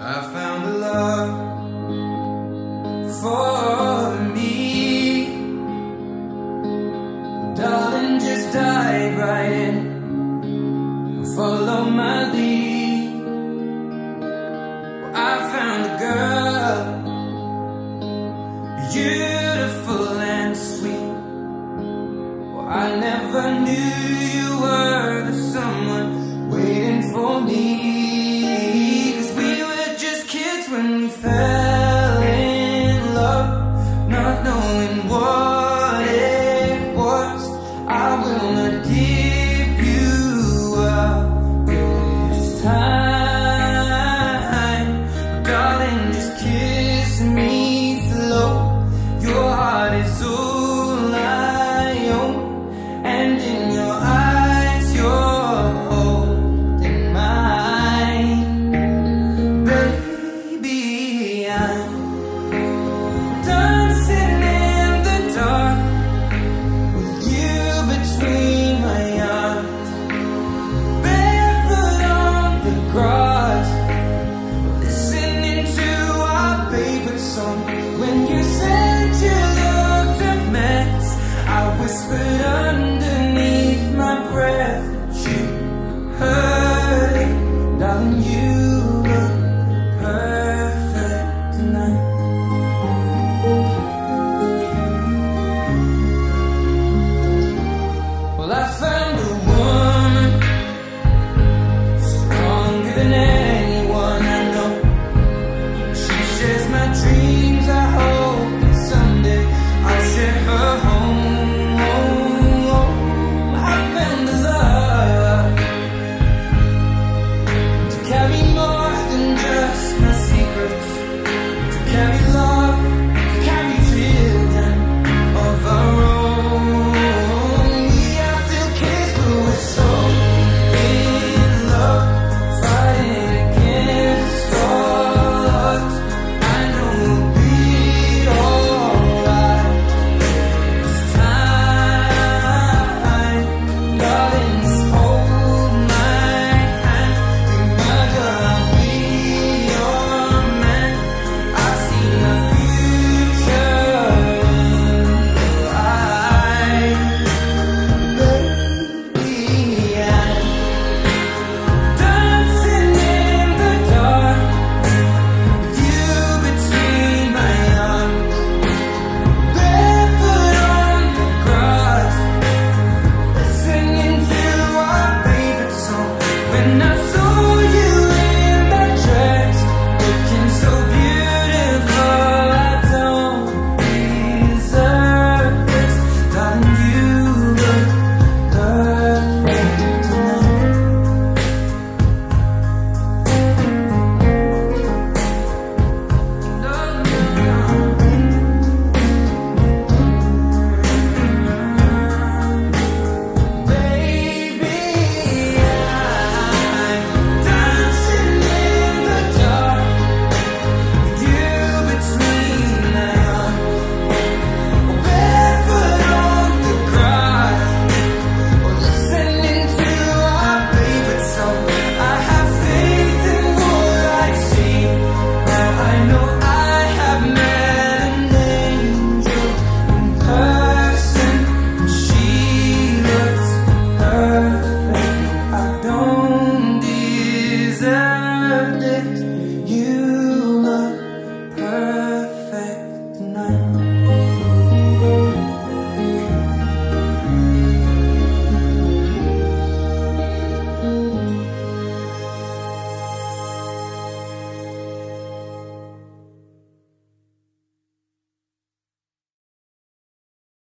I found a love for me. Darling, just dive right in. Follow my lead. Well, I found a girl, beautiful and sweet. Well, I never knew you were. and fell in love, not knowing what it was. I will not give.